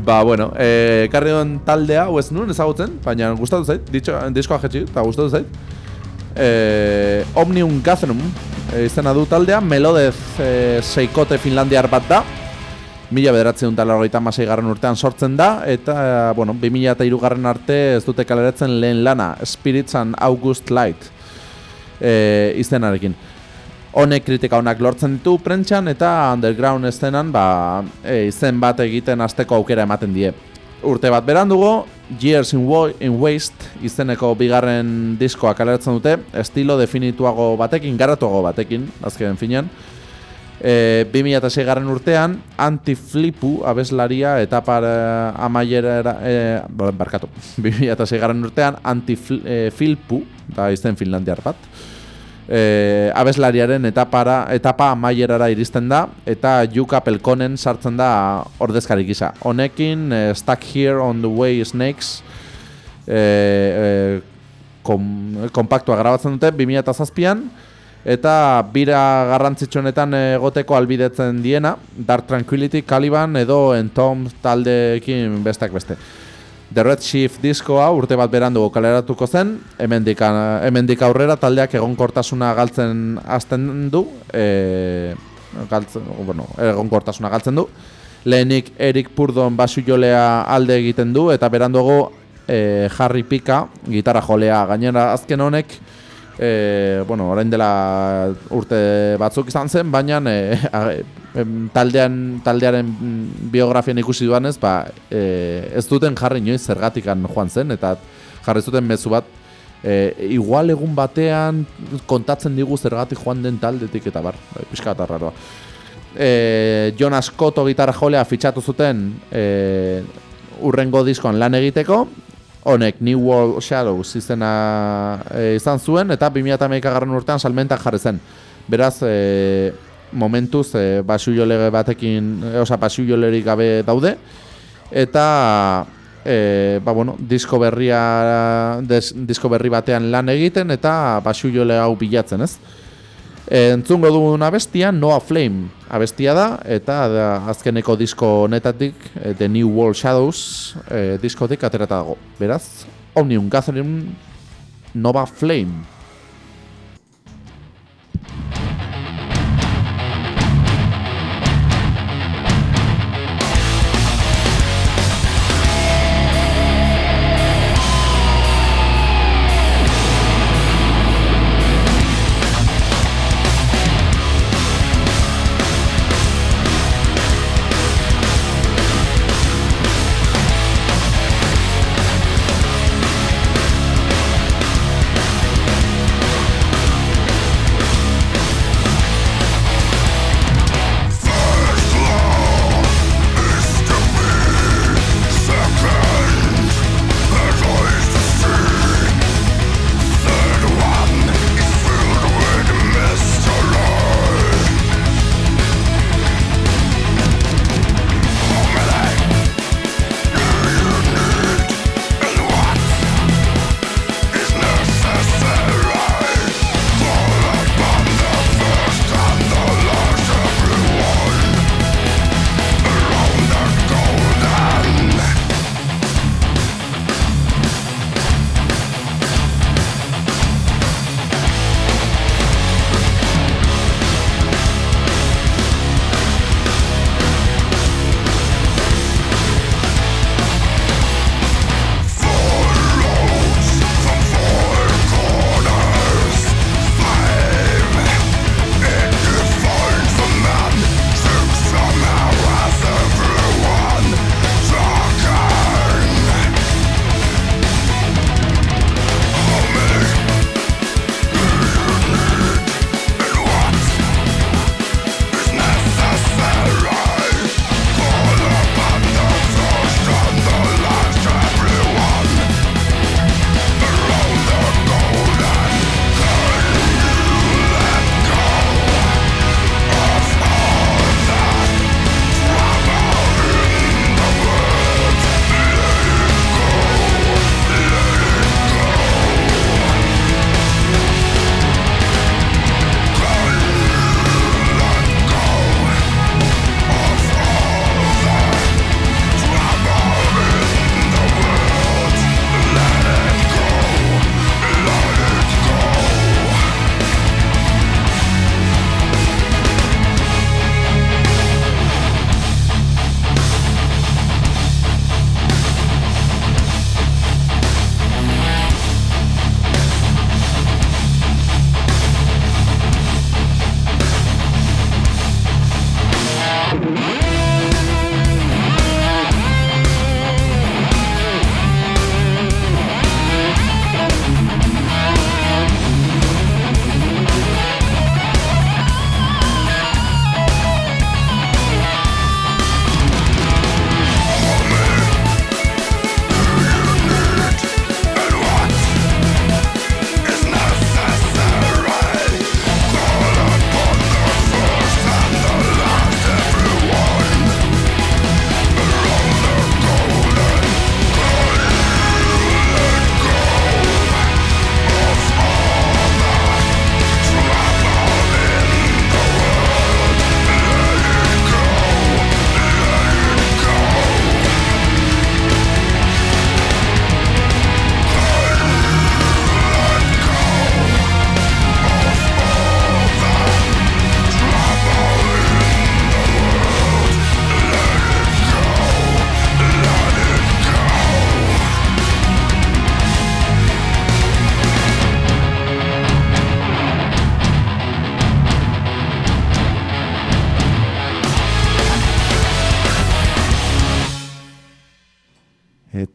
S2: ba, bueno, eh, karri taldea, hau ez nuen ezagutzen, baina gustatu zait, ditxo, diskoa jetxi, eta gustatu zait. Eh, Omnium Gathrum eh, izena du taldea, Melodez eh, seikote finlandiar bat da, Mila bederatzen dut garren urtean sortzen da, eta, bueno, 2000 eta irugarren arte ez dute kaleratzen lehen lana, Spirits and August Light e, izenarekin. Honek kritika honak lortzen ditu prentxan eta underground estenan ba, e, izen bat egiten hasteko aukera ematen die. Urte bat berandugo, Years in, Wa in Waste izeneko bigarren diskoa kaleratzen dute, estilo definituago batekin, garatuago batekin, azken finean. E, 2006 garren urtean, Antiflipu abeslaria etapar amaiera, e, barkatu, (laughs) 2006 garren urtean, Antifilpu, da izen finlandiar bat, e, abeslariaren etapara, etapa amaierara iristen da, eta Yuka Pelkonen sartzen da ordezkari gisa. Honekin, e, Stuck Here on the Way Snakes, e, e, kom, kompaktua grabatzen dute, 2007an, eta bira garrantzitsuenetan egoteko albidetzen diena, Dark Tranquility, Caliban edo Entom taldeekin besteak beste. The Red Shift diskoa urte bat berandu kaleratuko zen, hemendik hemendik aurrera taldeak egonkortasuna galtzen hasten du, e, galtzen, bueno, egonkortasuna galtzen du. Lehenik Erik Purdon basu jolea alde egiten du eta beranduago e, Harry Pika gitarra jolea gainera azken honek e, bueno, orain dela urte batzuk izan zen, baina e, taldean, taldearen biografian ikusi duanez, ba, e, ez duten jarri inoiz zergatikan joan zen, eta jarri zuten mezu bat, e, igual egun batean kontatzen digu zergatik joan den taldetik eta bar, e, pixka eta raroa. E, Jonas Koto gitarra jolea fitxatu zuten e, urrengo diskoan lan egiteko, honek New World Shadows izena e, izan zuen eta 2011 garren urtean salmentak jarri zen. Beraz, e, momentuz e, basu batekin, e, oza, basu gabe daude eta e, ba, bueno, disko, berria, des, disko berri batean lan egiten eta basu hau bilatzen, ez? Entzungo dugun abestia, Noah Flame abestia da, eta da, azkeneko disko honetatik, eh, The New World Shadows e, diskotik aterata dago. Beraz, Omnium Gathering Nova Flame.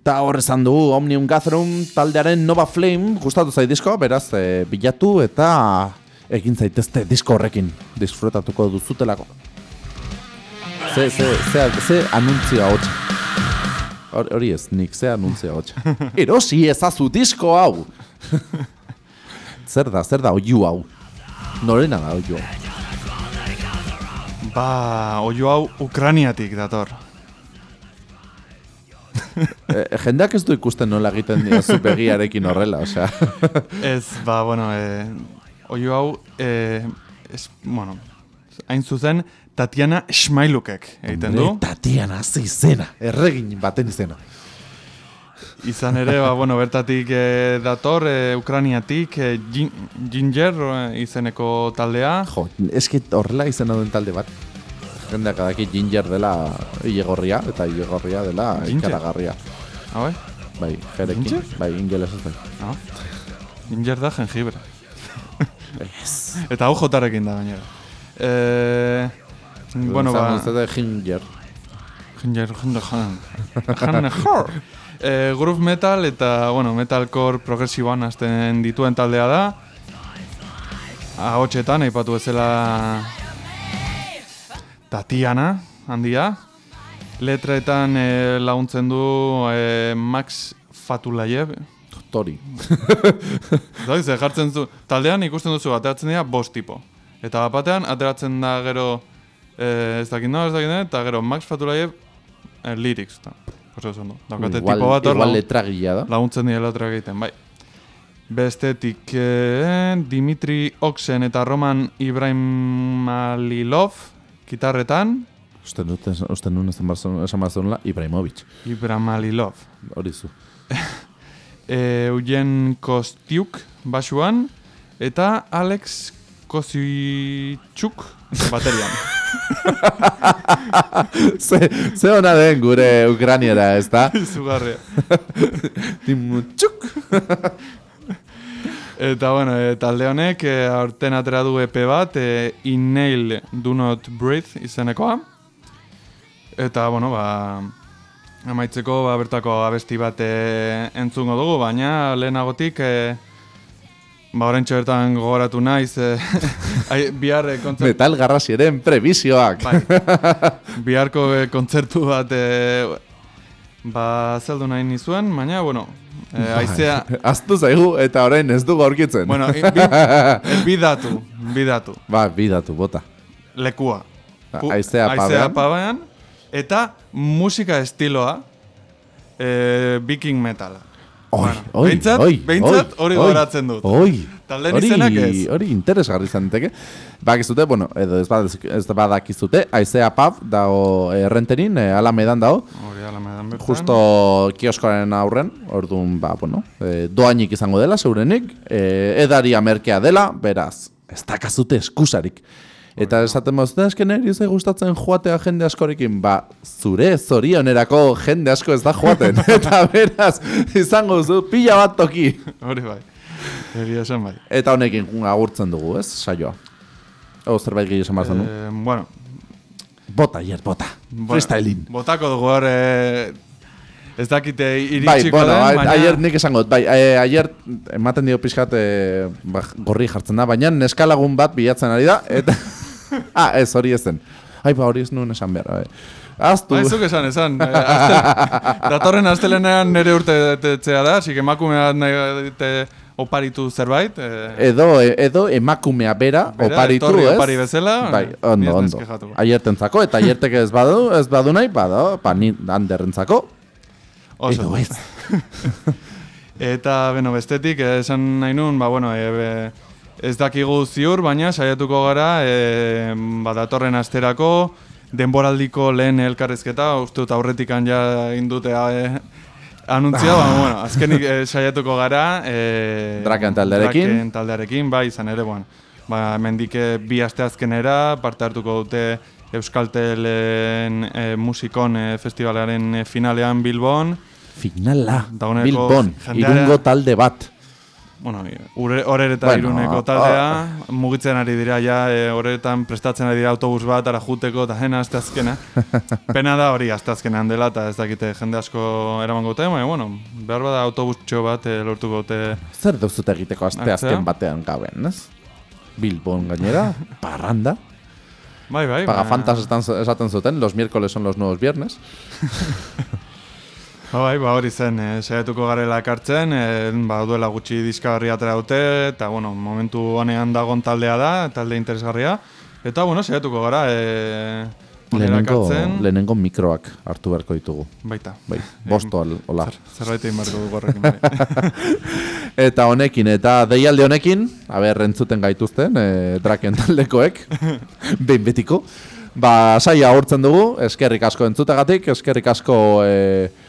S2: Eta horrezan dugu Omnium Gatherum taldearen Nova Flame gustatu zai disko, beraz e, bilatu eta egin zaitezte disko horrekin disfrutatuko duzutelako. Ze, ze, ze, ze anuntzio hotxa. Hor- Hori ez, nik ze anuntzio hotxa. (laughs) Erosi ezazu disko hau! (laughs) zer da, zer da oiu hau? Norena da oiu hau?
S1: Ba, oio hau Ukraniatik dator.
S2: E, jendeak ez du ikusten nola egiten dira begiarekin horrela, osea.
S1: Ez, ba, bueno, e, oio hau, e, es, bueno, hain zuzen, Tatiana Schmailukek egiten du.
S2: Tatiana ze izena, erregin baten izena.
S1: Izan ere, ba, bueno, bertatik e, dator, e, Ukraniatik, e, Gin- Ginger izeneko taldea.
S2: Jo, eski horrela izena duen talde bat. Jendeak adaki ginger dela ilegorria, eta ilegorria dela
S1: Ginger?
S2: ikaragarria.
S1: Hau, eh?
S2: Bai, jerekin,
S1: Ginger?
S2: bai, ingeles ez bai.
S1: Ah. Ginger da jengibre. (laughs) Eta hau jotarekin da, gainera. E, bueno, ba...
S2: Zate ginger.
S1: Ginger, ginger, ginger, ginger. E, groove metal eta, bueno, metalcore progresiboan hasten dituen taldea da. Ahotxetan, aipatu bezala Tatiana, handia. Letretan e, laguntzen du e, Max Fatulayev.
S2: Tori. (laughs)
S1: Zai, ze jartzen zu, taldean ikusten duzu, ateratzen dira bost tipo. Eta bat batean, ateratzen da gero, e, ez dakit no, ez dakit eta gero Max Fatulayev e, lyrics. Ta. Oso oso ondo. Daukate
S2: igual,
S1: tipo bat hor lagun- laguntzen dira letra egiten, bai. Bestetik eh, Dimitri Oxen eta Roman Ibrahimalilov gitarretan.
S2: Uste dut, uste nun esan esan barzunela, Ibrahimovic.
S1: Ibrahimalilov.
S2: Hori zu. (laughs)
S1: E, Eugen Kostiuk basuan eta Alex Kozichuk baterian. (laughs)
S2: ze, ze ona den gure Ukraniera, ez da? (laughs)
S1: Izugarria.
S2: Timutxuk!
S1: Eta bueno, e, talde honek e, aurten atera du EP bat, e, Inhale Do Not Breathe izenekoa. Eta bueno, ba, amaitzeko ba, bertako abesti bat e, entzungo dugu, baina lehenagotik e, ba, oraintxe bertan gogoratu naiz, e, (laughs) ai, bihar e, kontzertu,
S2: Metal garrasieren prebisioak.
S1: bai, (laughs) biharko e, kontzertu bat e, ba, zeldu nahi nizuen, baina, bueno, e, aizea,
S2: Aztu zaigu eta orain ez dugu aurkitzen.
S1: bueno, bi, (laughs) bidatu, bidatu.
S2: Ba, bidatu, bota.
S1: lekua.
S2: Ba, haizea pabean.
S1: eta musika estiloa e, viking metala.
S2: Oi,
S1: Bueno,
S2: oi,
S1: behintzat-
S2: oi,
S1: behintzat hori
S2: oi,
S1: gogoratzen dut.
S2: Oi,
S1: Taldeen
S2: hori-
S1: izenak ez.
S2: Hori interesgarri zanteke. Bakizute, bueno, edo ez, bad, ez badakizute, aizea pub dago errenterin, e, alamedan dago,
S1: Hori ala medan bertan.
S2: justo kioskoaren aurren, orduan, ba, bueno, e, doainik izango dela, zeurenik, e, edaria merkea dela, beraz, ez dakazute eskusarik. Eta esaten mazuten esken eri ze gustatzen joatea jende askorekin, ba, zure zorionerako jende asko ez da joaten. (laughs) Eta beraz, izango zu pila bat toki.
S1: Hori bai. Egia esan bai.
S2: Eta honekin agurtzen dugu, ez, saioa. O, zerbait gehiago esan behar zenu.
S1: Eh, bueno,
S2: Bota, hier, bota.
S1: bueno,
S2: Freestyling.
S1: Botako dugu hor, eh, ez dakite
S2: Bai,
S1: iritsiko
S2: bueno,
S1: den, baina...
S2: ayer nik esango, dut, bai, e, ayer ematen dio pixkat e, ba, gorri jartzen da, baina neskalagun bat bilatzen ari da, eta... (laughs) ah, ez, hori ez. Ai, ba, hori ez nuen esan behar, bai. Aztu.
S1: Ba, ez zuk esan, esan. Eh, astel- (laughs) datorren astelenean nire urte betetzea da, que emakumea nahi oparitu zerbait. Eh,
S2: Edo, edo emakumea bera,
S1: Bera,
S2: oparitu,
S1: etorri
S2: ez?
S1: opari bezala,
S2: Bai, ondo, ondo. Aiertentzako, eta aiertek ez badu, ez badu nahi, bada, pa ni handerrentzako.
S1: oso.
S2: Edo ez. (laughs)
S1: Eta, beno, bestetik, eh, esan nahi nun, ba, bueno, e, be, ez dakigu ziur, baina saiatuko gara, e, ba, datorren asterako, denboraldiko lehen elkarrezketa, uste dut aurretikan ja indute e, anuntzia, ba, bueno, azkenik e, saiatuko gara, e,
S2: Draken taldearekin.
S1: Draken taldearekin, bai, izan ere, bueno, ba, mendik bi aste azkenera, parte hartuko dute Euskaltelen e, musikon e, festivalaren e, finalean Bilbon,
S2: Finala, Bilbon, irungo talde bat.
S1: Bueno, ure- horere eta
S2: Bueno,
S1: iruneko taldea, mugitzen ari dira ja, e, horeretan prestatzen ari dira autobus bat, ara juteko, eta jena, azte azkena. (laughs) Pena da hori, azte azkenean dela, eta ez dakite jende asko eramango dute, baina, bueno, behar bada autobustxo bat e, lortuko dute
S2: Zer duzute egiteko
S1: Hartzea?
S2: azken batean gaben, ez? Bilbon gainera, (laughs) parranda.
S1: Bai, bai,
S2: Pagafantas estan, esaten zuten, los miércoles son los nuevos viernes. (laughs)
S1: Ba, bai, ba hori zen, e, saiatuko garela ekartzen, e, ba, duela gutxi diska berria atera dute, eta, bueno, momentu honean dagon taldea da, talde interesgarria, eta, bueno, saiatuko gara, e,
S2: Lehenengo, lehenengo mikroak hartu beharko ditugu.
S1: baita.
S2: Bai, bosto al, hola.
S1: Zerbait egin beharko dugu horrekin, bai. (laughs)
S2: Eta honekin, eta deialde honekin, aber, entzuten gaituzten, e, draken taldekoek, (laughs) behin betiko. Ba, saia agurtzen dugu, eskerrik asko entzutagatik, eskerrik asko, e,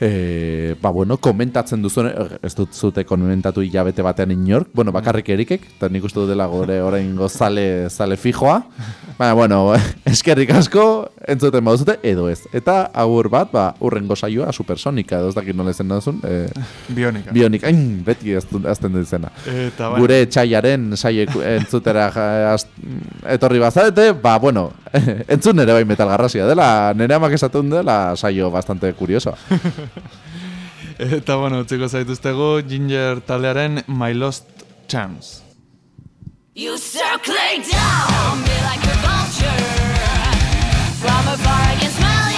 S2: e, ba, bueno, komentatzen duzuen, ez dut zute komentatu hilabete batean inork, bueno, bakarrik erikek, eta nik uste dut dela gore (laughs) orain zale, zale fijoa. Baina, bueno, (laughs) eskerrik asko, entzuten baduzute, edo ez. Eta agur bat, ba, urrengo saioa, supersonika, edo ez dakit nola ezen duzun, e,
S1: Bionika.
S2: Bionik, hain, beti azten dut izena.
S1: Eta, bai,
S2: Gure txaiaren saiek entzutera az- etorri bazarete, ba, bueno, (laughs) entzun nere bai metal garrasia dela, nire amak esatun dela saio bastante kuriosoa. (laughs)
S1: Eta, bueno, utziko zaituztegu Ginger taldearen My Lost Chance.
S5: You circling down me like a vulture from a